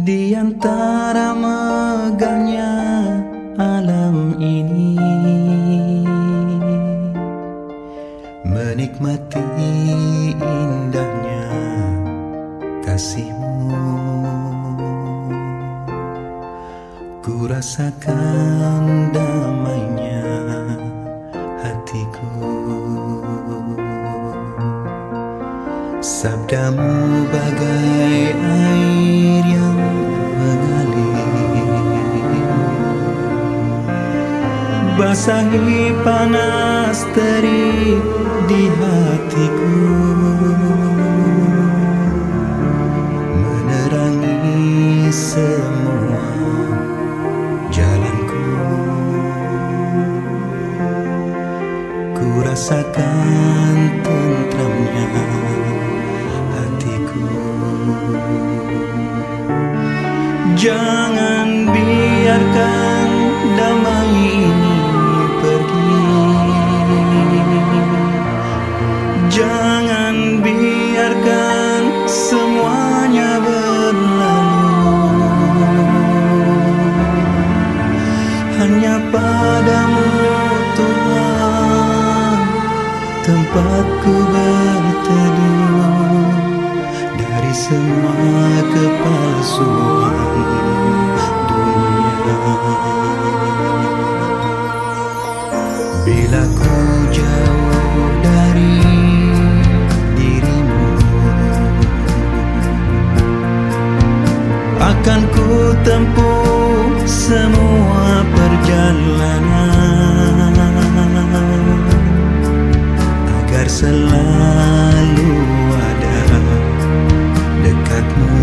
Di antara megahnya alam ini. Menikmati indahnya kasihmu. Ku rasakan Basahi panas terik di hatiku. Menerangi semua jalanku. Ku rasakan tentramnya hatiku. Jangan biarkan damai Tempatku berteduh Dari semua kepalsuan dunia. Bila ku jauh dari dirimu Akan ku tempuh selalu ada dekatmu.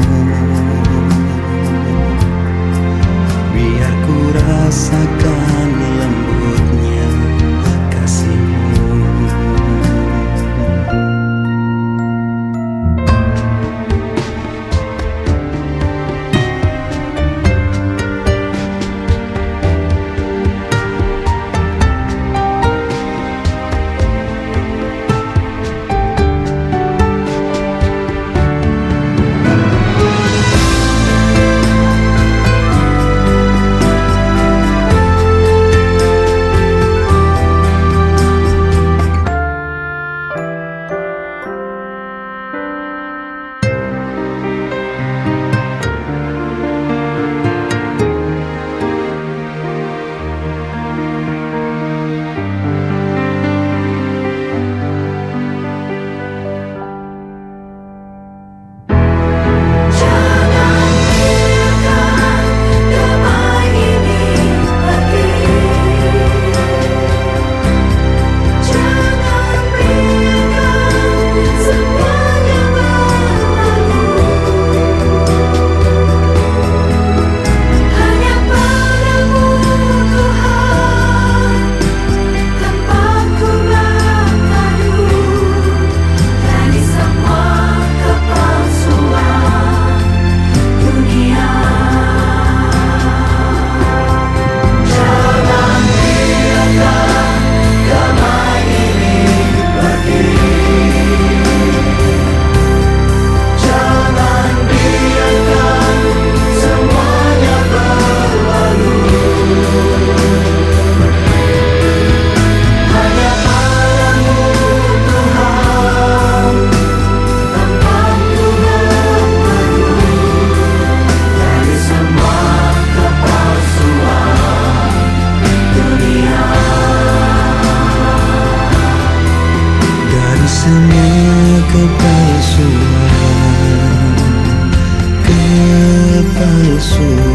Biar ku rasakan isso.